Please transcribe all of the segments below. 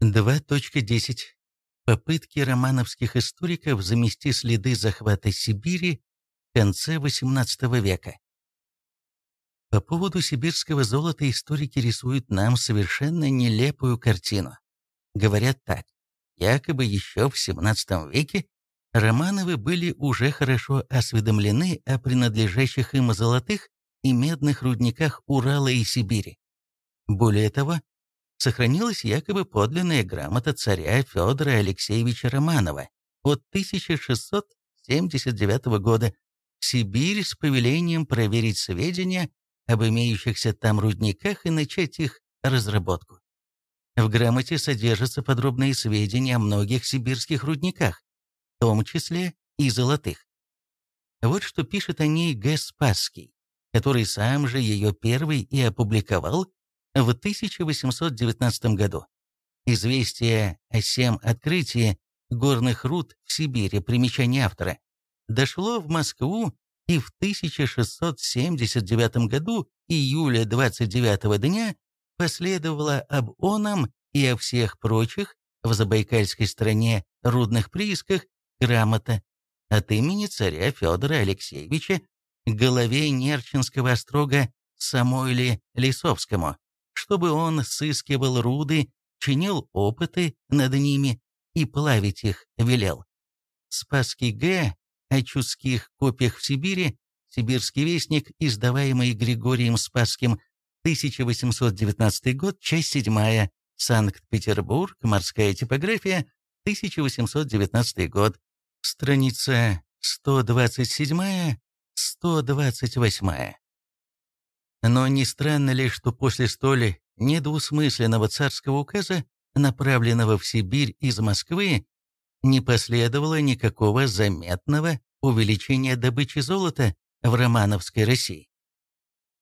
2.10. Попытки романовских историков замести следы захвата Сибири в конце XVIII века. По поводу сибирского золота историки рисуют нам совершенно нелепую картину. Говорят так, якобы еще в XVII веке Романовы были уже хорошо осведомлены о принадлежащих им золотых и медных рудниках Урала и Сибири. Более того, сохранилась якобы подлинная грамота царя Федора Алексеевича Романова от 1679 года в Сибирь с повелением проверить сведения об имеющихся там рудниках и начать их разработку. В грамоте содержатся подробные сведения о многих сибирских рудниках, в том числе и золотых. Вот что пишет о ней Г. Спасский, который сам же ее первый и опубликовал в 1819 году. Известие о всем открытии горных руд в Сибири, примечание автора, дошло в Москву и в 1679 году, июля 29 дня, последовало об оном и о всех прочих в Забайкальской стране рудных приисках грамота от имени царя Федора Алексеевича голове Нерчинского острога Самойле Лисовскому, чтобы он сыскивал руды, чинил опыты над ними и плавить их велел. Спасский Г. о чудских копиях в Сибири, Сибирский вестник, издаваемый Григорием Спасским, 1819 год, часть 7, Санкт-Петербург, морская типография, 1819 год, страница 127-128. Но не странно ли, что после столь недвусмысленного царского указа, направленного в Сибирь из Москвы, не последовало никакого заметного увеличения добычи золота в Романовской России.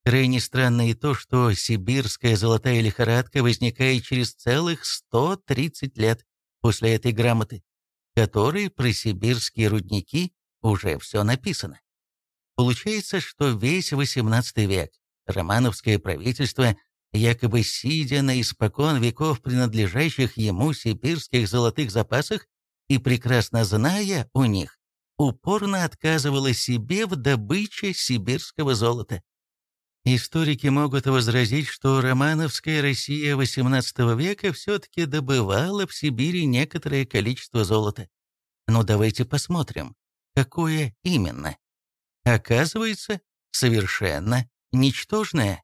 Крайне странно и то, что сибирская золотая лихорадка возникает через целых 130 лет после этой грамоты, которой про сибирские рудники уже все написано. Получается, что весь XVIII век Романовское правительство, якобы сидя на испокон веков принадлежащих ему сибирских золотых запасах и прекрасно зная о них, упорно отказывало себе в добыче сибирского золота. Историки могут возразить, что романовская Россия XVIII века все-таки добывала в Сибири некоторое количество золота. Но давайте посмотрим, какое именно. Оказывается, совершенно ничтожное.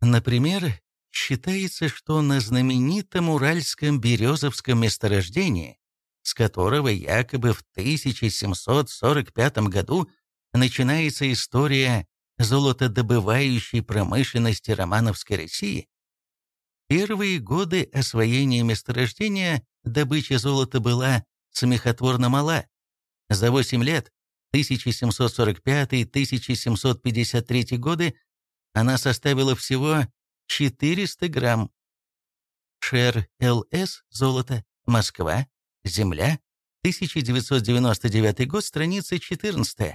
Например, считается, что на знаменитом Уральском Березовском месторождении, с которого якобы в 1745 году начинается история золотодобывающей промышленности Романовской России, первые годы освоения месторождения добыча золота была смехотворно мала. За 8 лет 1745-1753 годы она составила всего 400 грамм. Шер ЛС «Золото», Москва, Земля, 1999 год, страница 14.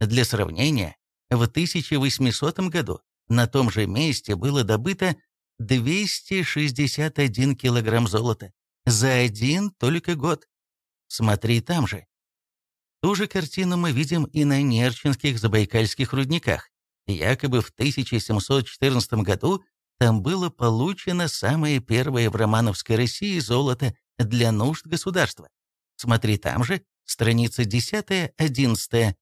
Для сравнения, в 1800 году на том же месте было добыто 261 килограмм золота за один только год. Смотри там же. Ту же картину мы видим и на Нерчинских забайкальских рудниках. Якобы в 1714 году там было получено самое первое в Романовской России золото для нужд государства. Смотри там же, страница 10-11.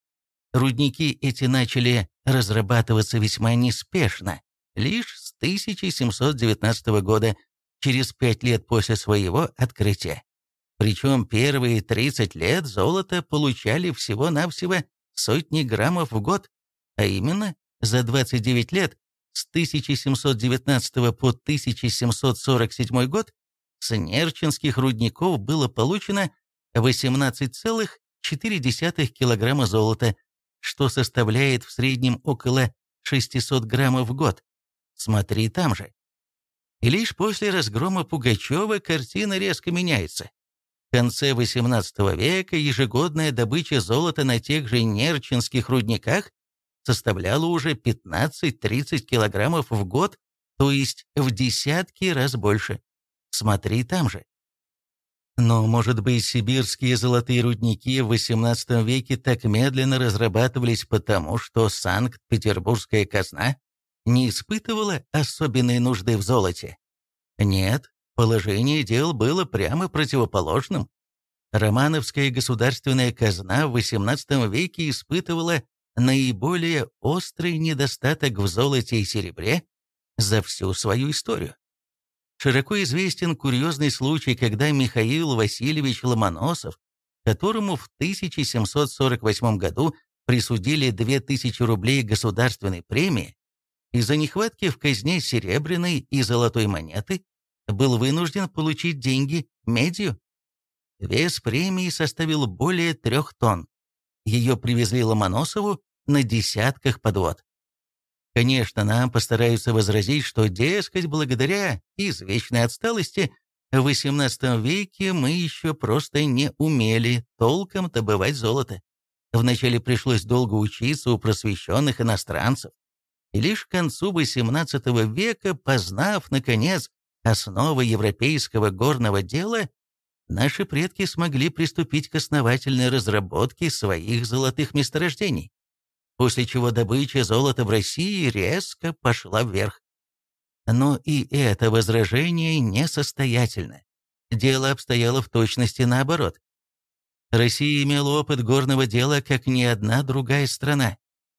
Рудники эти начали разрабатываться весьма неспешно, лишь с 1719 года, через пять лет после своего открытия. Причем первые 30 лет золото получали всего-навсего сотни граммов в год, а именно за 29 лет с 1719 по 1747 год с нерчинских рудников было получено 18,4 килограмма золота, что составляет в среднем около 600 граммов в год. Смотри там же. И лишь после разгрома Пугачева картина резко меняется. В конце XVIII века ежегодная добыча золота на тех же нерчинских рудниках составляла уже 15-30 килограммов в год, то есть в десятки раз больше. Смотри там же. Но, может быть, сибирские золотые рудники в XVIII веке так медленно разрабатывались потому, что Санкт-Петербургская казна не испытывала особенной нужды в золоте? Нет, положение дел было прямо противоположным. Романовская государственная казна в XVIII веке испытывала наиболее острый недостаток в золоте и серебре за всю свою историю. Широко известен курьезный случай, когда Михаил Васильевич Ломоносов, которому в 1748 году присудили 2000 рублей государственной премии, из-за нехватки в казне серебряной и золотой монеты был вынужден получить деньги медью. Вес премии составил более трех тонн. Ее привезли Ломоносову на десятках подвод. Конечно, нам постараются возразить, что, дескать, благодаря извечной отсталости в XVIII веке мы еще просто не умели толком добывать золото. Вначале пришлось долго учиться у просвещенных иностранцев. И лишь к концу XVIII века, познав, наконец, основы европейского горного дела, наши предки смогли приступить к основательной разработке своих золотых месторождений после чего добыча золота в России резко пошла вверх. Но и это возражение несостоятельно. Дело обстояло в точности наоборот. Россия имела опыт горного дела, как ни одна другая страна.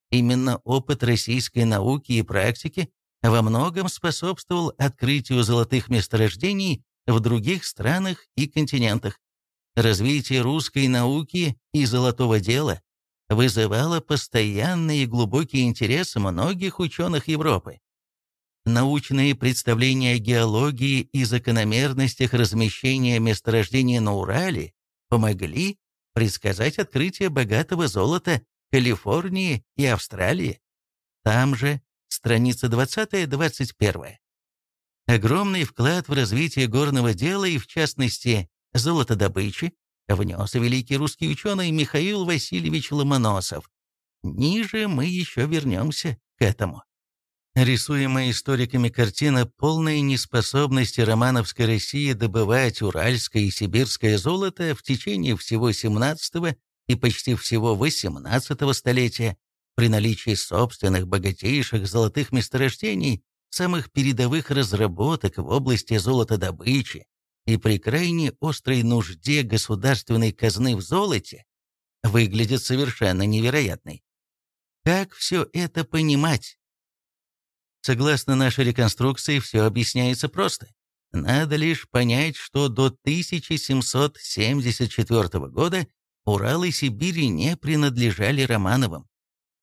Именно опыт российской науки и практики во многом способствовал открытию золотых месторождений в других странах и континентах. Развитие русской науки и золотого дела вызывало постоянный и глубокий интерес многих ученых Европы. Научные представления о геологии и закономерностях размещения месторождений на Урале помогли предсказать открытие богатого золота Калифорнии и Австралии. Там же страница 20-21. Огромный вклад в развитие горного дела и, в частности, золотодобычи внес великий русский ученый Михаил Васильевич Ломоносов. Ниже мы еще вернемся к этому. Рисуемая историками картина полной неспособности романовской России добывать уральское и сибирское золото в течение всего XVII и почти всего XVIII столетия при наличии собственных богатейших золотых месторождений, самых передовых разработок в области золотодобычи, и при крайне острой нужде государственной казны в золоте выглядит совершенно невероятной. Как все это понимать? Согласно нашей реконструкции, все объясняется просто. Надо лишь понять, что до 1774 года Урал и Сибирь не принадлежали Романовым.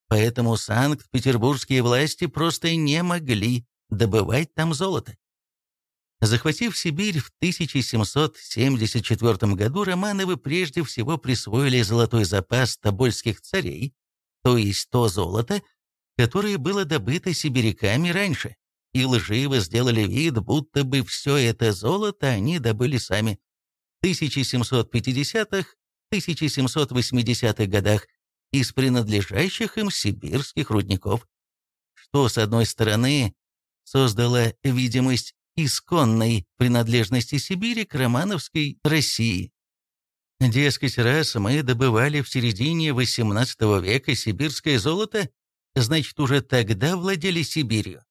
Поэтому санкт-петербургские власти просто не могли добывать там золото. Захватив Сибирь в 1774 году, Романовы прежде всего присвоили золотой запас тобольских царей, то есть то золото, которое было добыто сибиряками раньше, и лживо сделали вид, будто бы все это золото они добыли сами. В 1750-1780-х годах из принадлежащих им сибирских рудников, что, с одной стороны, создало видимость исконной принадлежности Сибири к романовской России. Дескать, раз мы добывали в середине XVIII века сибирское золото, значит, уже тогда владели Сибирью.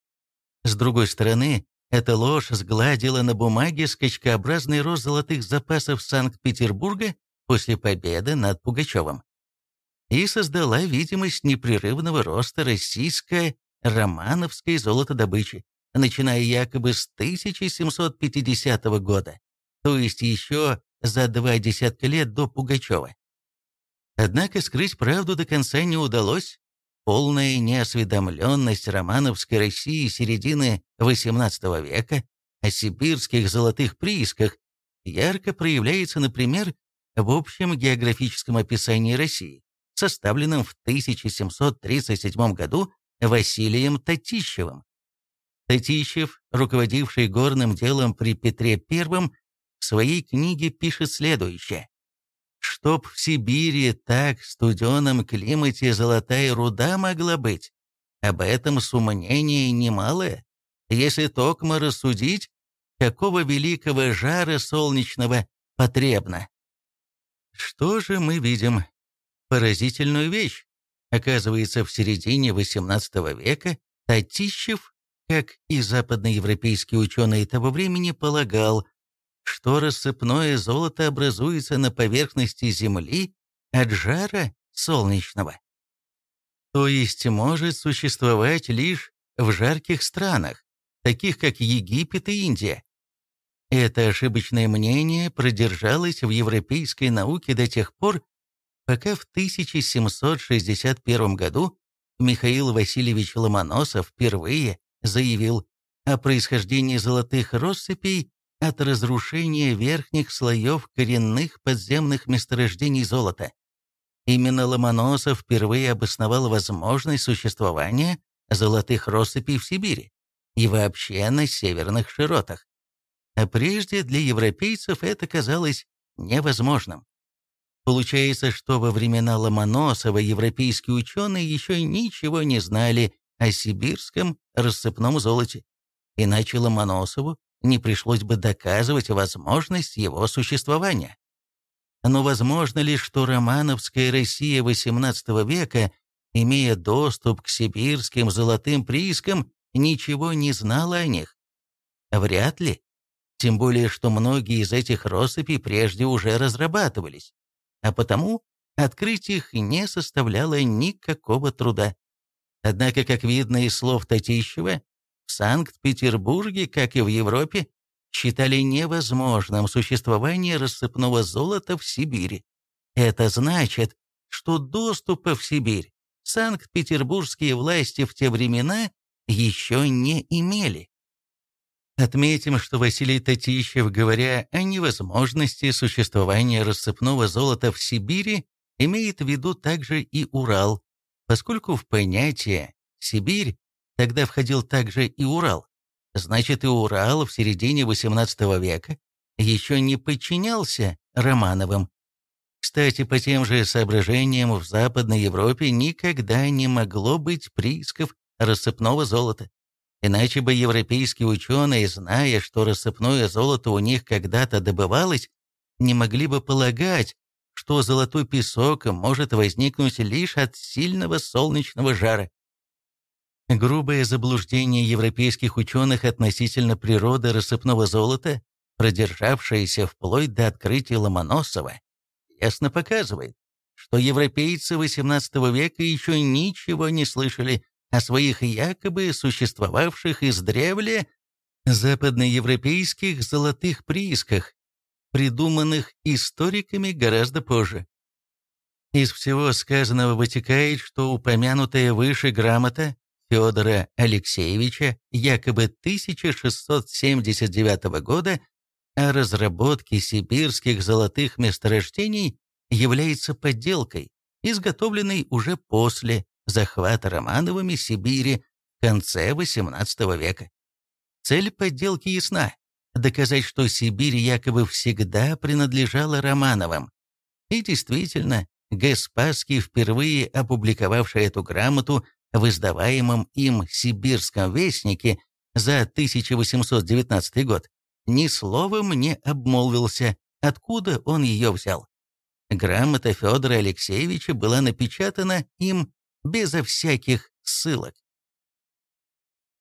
С другой стороны, эта ложь сгладила на бумаге скачкообразный рост золотых запасов Санкт-Петербурга после победы над Пугачевым и создала видимость непрерывного роста российско-романовской золотодобычи, начиная якобы с 1750 года, то есть еще за два десятка лет до Пугачева. Однако скрыть правду до конца не удалось. Полная неосведомленность романовской России середины XVIII века о сибирских золотых приисках ярко проявляется, например, в общем географическом описании России, составленном в 1737 году Василием Татищевым. Татищев, руководивший горным делом при Петре I, в своей книге пишет следующее. «Чтоб в Сибири так студеном климате золотая руда могла быть, об этом сумнение немалое. Если токмо рассудить, какого великого жара солнечного потребно. Что же мы видим? Поразительную вещь. Оказывается, в середине XVIII века Татищев, как и западноевропейские ученые того времени, полагал, что рассыпное золото образуется на поверхности Земли от жара солнечного. То есть может существовать лишь в жарких странах, таких как Египет и Индия. Это ошибочное мнение продержалось в европейской науке до тех пор, пока в 1761 году Михаил Васильевич Ломоносов впервые заявил о происхождении золотых россыпей от разрушения верхних слоев коренных подземных месторождений золота. Именно Ломоносов впервые обосновал возможность существования золотых россыпей в Сибири и вообще на северных широтах. А прежде для европейцев это казалось невозможным. Получается, что во времена Ломоносова европейские ученые еще ничего не знали о сибирском рассыпном золоте. Иначе Ломоносову не пришлось бы доказывать возможность его существования. Но возможно ли, что романовская Россия XVIII века, имея доступ к сибирским золотым приискам, ничего не знала о них? Вряд ли. Тем более, что многие из этих россыпей прежде уже разрабатывались а потому открыть их не составляло никакого труда. Однако, как видно из слов Татищева, в Санкт-Петербурге, как и в Европе, считали невозможным существование рассыпного золота в Сибири. Это значит, что доступа в Сибирь санкт-петербургские власти в те времена еще не имели. Отметим, что Василий Татищев, говоря о невозможности существования рассыпного золота в Сибири, имеет в виду также и Урал, поскольку в понятие «Сибирь» тогда входил также и Урал. Значит, и Урал в середине XVIII века еще не подчинялся Романовым. Кстати, по тем же соображениям в Западной Европе никогда не могло быть приисков рассыпного золота. Иначе бы европейские ученые, зная, что рассыпное золото у них когда-то добывалось, не могли бы полагать, что золотой песок может возникнуть лишь от сильного солнечного жара. Грубое заблуждение европейских ученых относительно природы рассыпного золота, продержавшееся вплоть до открытия Ломоносова, ясно показывает, что европейцы XVIII века еще ничего не слышали о своих якобы существовавших издревле западноевропейских золотых приисках, придуманных историками гораздо позже. Из всего сказанного вытекает, что упомянутая выше грамота Федора Алексеевича якобы 1679 года о разработке сибирских золотых месторождений является подделкой, изготовленной уже после захвата Романовыми Сибири в конце XVIII века. Цель подделки ясна – доказать, что Сибирь якобы всегда принадлежала Романовым. И действительно, Г. Спасский, впервые опубликовавший эту грамоту в издаваемом им «Сибирском вестнике» за 1819 год, ни словом не обмолвился, откуда он ее взял. Грамота Федора Алексеевича была напечатана им безо всяких ссылок.